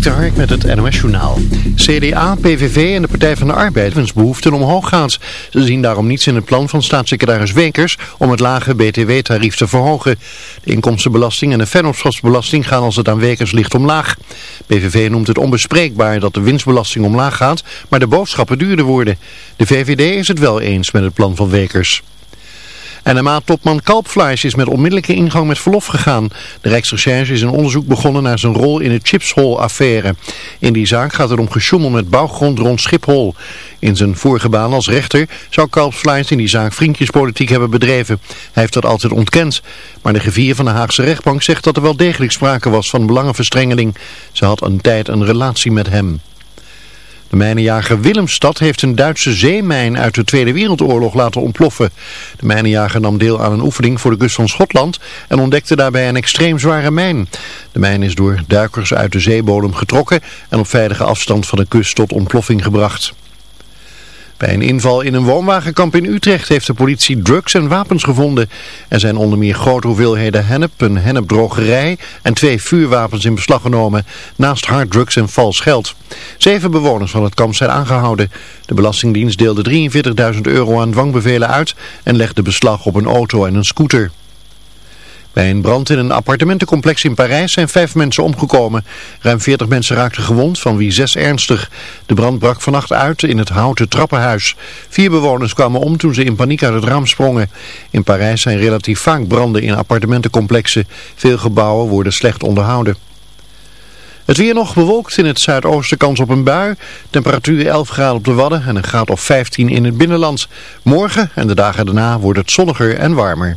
Dik Hark met het NOS Journaal. CDA, PVV en de Partij van de Arbeid behoeften omhoog gaat. Ze zien daarom niets in het plan van staatssecretaris Wekers om het lage BTW-tarief te verhogen. De inkomstenbelasting en de vennootschapsbelasting gaan als het aan Wekers ligt omlaag. PVV noemt het onbespreekbaar dat de winstbelasting omlaag gaat, maar de boodschappen duurder worden. De VVD is het wel eens met het plan van Wekers. NMA-topman Kalpfleisch is met onmiddellijke ingang met verlof gegaan. De Rijksrecherche is een onderzoek begonnen naar zijn rol in de Chipshol-affaire. In die zaak gaat het om gesjoemel met bouwgrond rond Schiphol. In zijn vorige baan als rechter zou Kalpfleisch in die zaak vriendjespolitiek hebben bedreven. Hij heeft dat altijd ontkend. Maar de gevier van de Haagse rechtbank zegt dat er wel degelijk sprake was van belangenverstrengeling. Ze had een tijd een relatie met hem. De mijnenjager Willemstad heeft een Duitse zeemijn uit de Tweede Wereldoorlog laten ontploffen. De mijnenjager nam deel aan een oefening voor de kust van Schotland en ontdekte daarbij een extreem zware mijn. De mijn is door duikers uit de zeebodem getrokken en op veilige afstand van de kust tot ontploffing gebracht. Bij een inval in een woonwagenkamp in Utrecht heeft de politie drugs en wapens gevonden. Er zijn onder meer grote hoeveelheden hennep, een hennepdrogerij en twee vuurwapens in beslag genomen, naast harddrugs en vals geld. Zeven bewoners van het kamp zijn aangehouden. De Belastingdienst deelde 43.000 euro aan dwangbevelen uit en legde beslag op een auto en een scooter. Bij een brand in een appartementencomplex in Parijs zijn vijf mensen omgekomen. Ruim 40 mensen raakten gewond, van wie zes ernstig. De brand brak vannacht uit in het houten trappenhuis. Vier bewoners kwamen om toen ze in paniek uit het raam sprongen. In Parijs zijn relatief vaak branden in appartementencomplexen. Veel gebouwen worden slecht onderhouden. Het weer nog bewolkt in het zuidoosten kans op een bui. Temperatuur 11 graden op de Wadden en een graad of 15 in het binnenland. Morgen en de dagen daarna wordt het zonniger en warmer.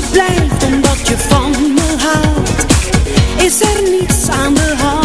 je blijft en je van me houdt, is er niets aan de hand.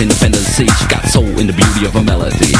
In the sea. She got soul in the beauty of her melody.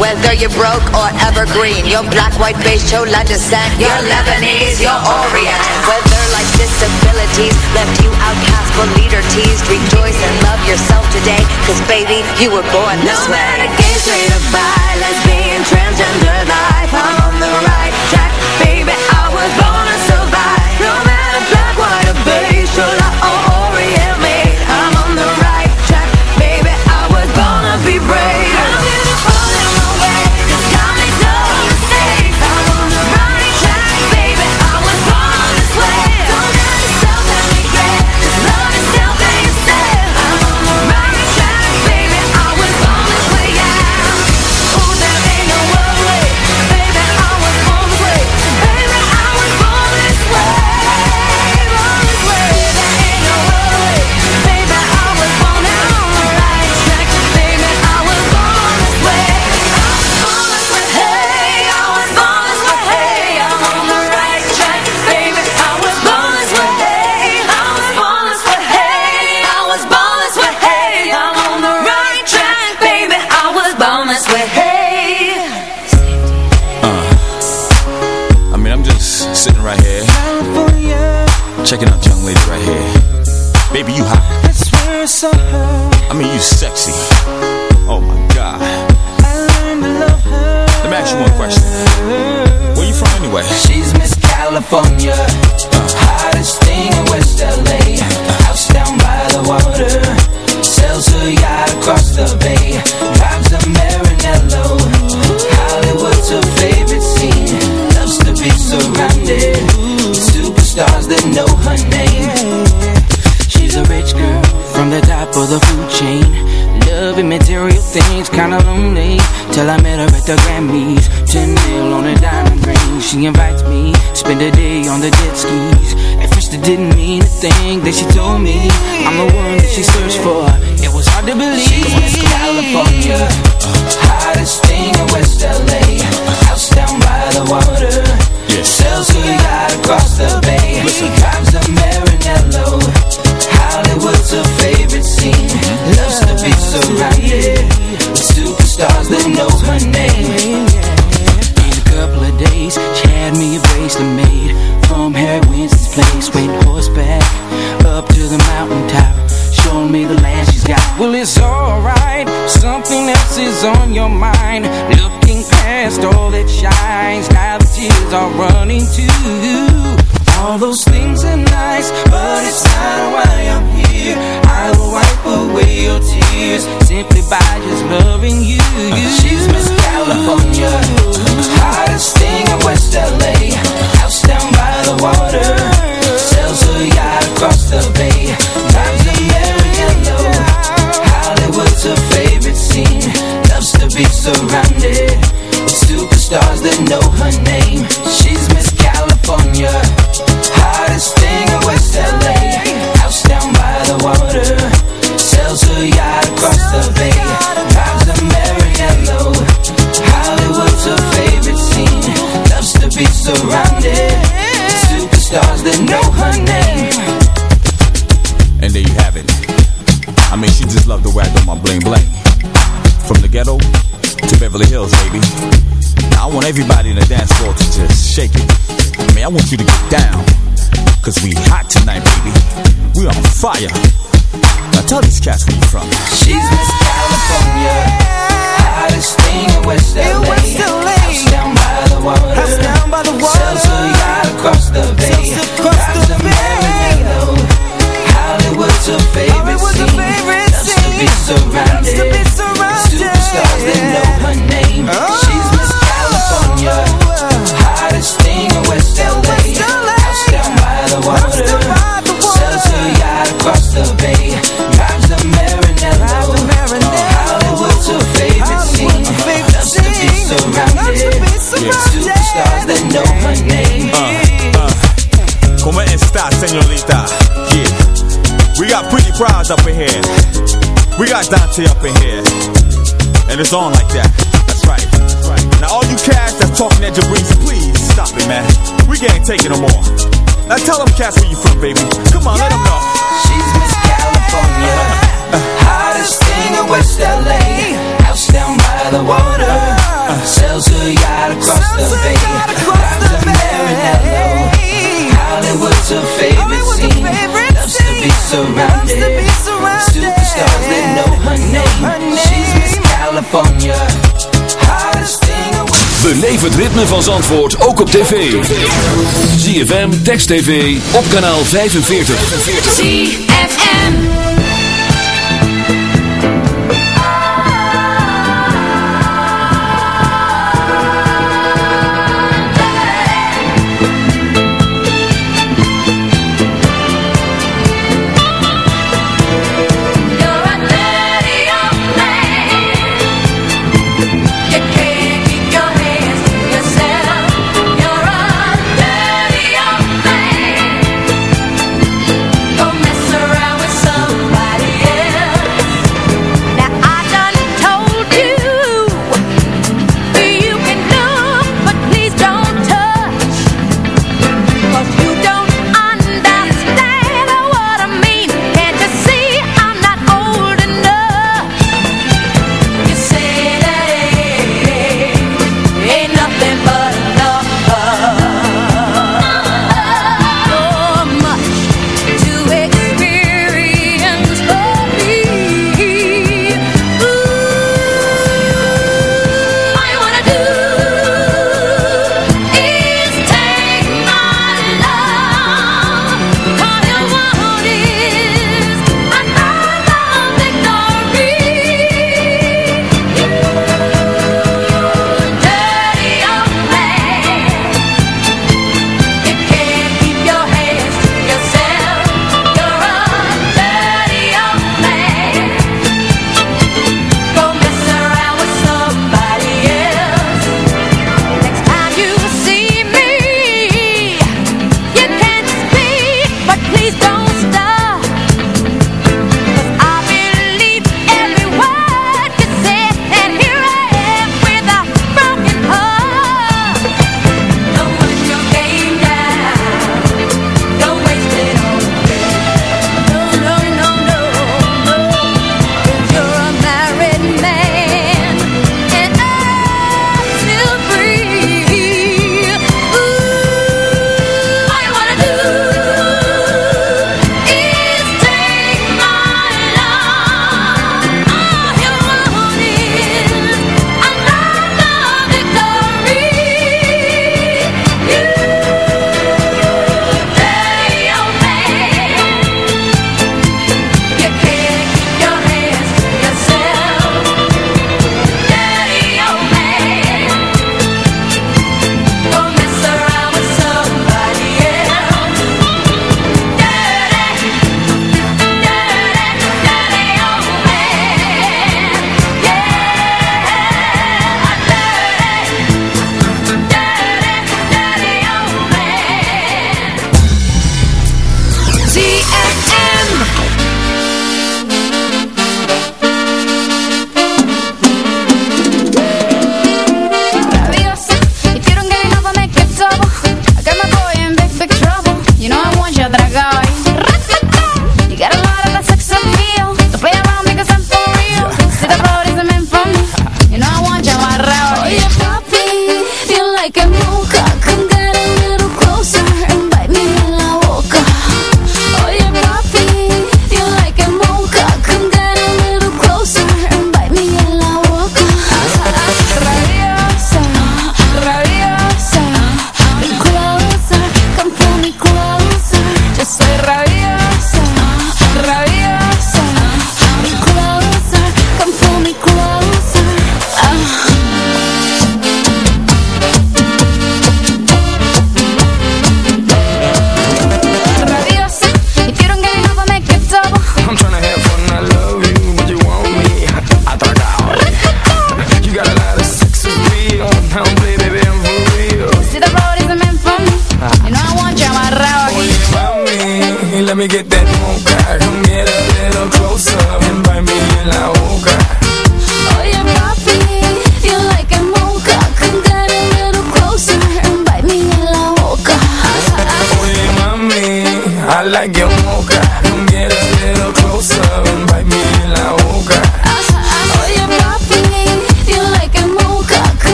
Whether you're broke or evergreen, your black, white, beige, chola descent, Your Lebanese, you're Orient. Whether life's disabilities left you outcast but leader teased, rejoice and love yourself today, cause baby, you were born this no way. No matter gay, straight or bi. Check it out. Thing. Then she told me I'm the one tears are running too. All those things are nice, but it's not why I'm here. I will wipe away your tears simply by just loving you. She's Miss California, hottest thing in West LA. House down by the water, sells her yacht across the bay. Drives a Maranello, Hollywood's her favorite scene. Loves to be surrounded superstars that know her name. She's Miss California. Hottest thing in West LA House down by the water Sells her yacht across the bay Drives a Maranello Hollywood's her favorite scene Loves to be surrounded Superstars that know her name And there you have it. I mean, she just loved the I do my bling bling. From the ghetto to Beverly Hills, baby. Now I want everybody in the dance floor to just shake it. I mean, I want you to get down. Cause we hot tonight, baby. We on fire. Now tell these cats where you from. She's Miss California Hottest thing in West LA House down by the water House down by the water. Sells her yacht across the bay Drives a Maranello Hollywood's her favorite scene Loves to be surrounded surrounded Superstars that know her name uh, uh. ¿Cómo está, señorita? Yeah. We got pretty crowds up in here. We got Dante up in here. And it's on like that. That's right. Now all you cats that's talking at Jabrizi, please stop it, man. We can't take it no more. Now tell them cats where you from, baby. Come on, let them know. She's Miss California uh. Hottest thing in West LA House down by the water Sells her yacht across the bay Drives a Maranello Hollywood's her favorite scene. Loves to be surrounded. Superstars that know her name. She's Miss California. Hottest thing Beleef het ritme van Zandvoort ook op tv. ZFM, Text TV, op kanaal 45. ZFM.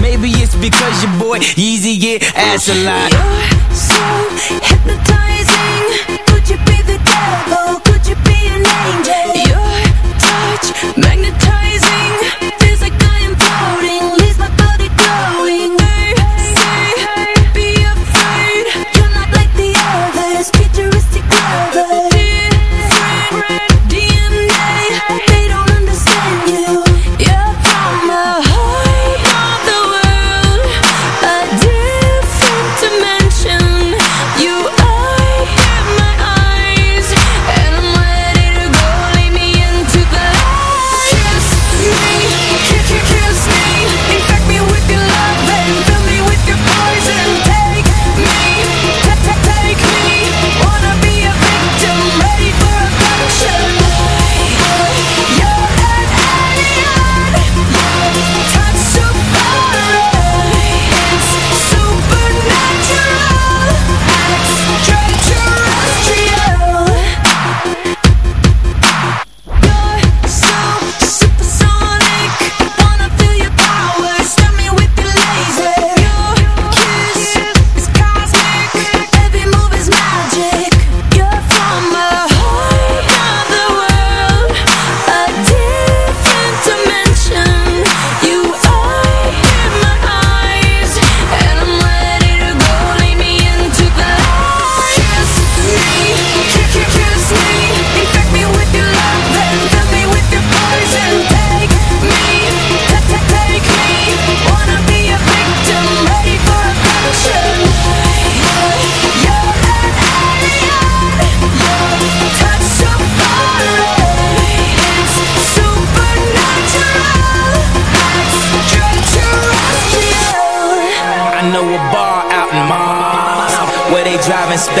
Maybe it's because your boy Yeezy get ass a lot.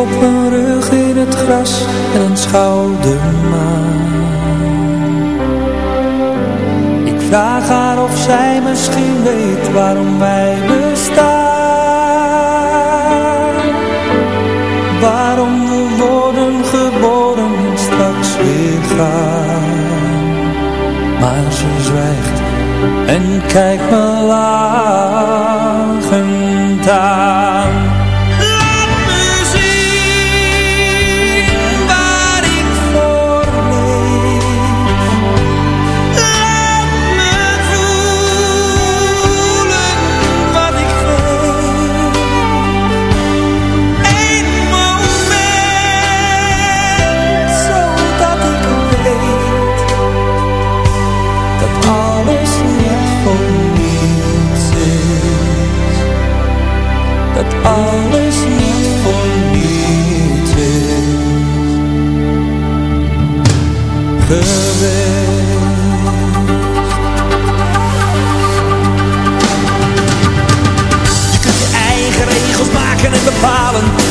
Op mijn rug in het gras en aanschouw de maan. Ik vraag haar of zij misschien weet waarom wij bestaan. Waarom we worden geboren en straks weer gaan. Maar ze zwijgt en kijkt me lachend aan.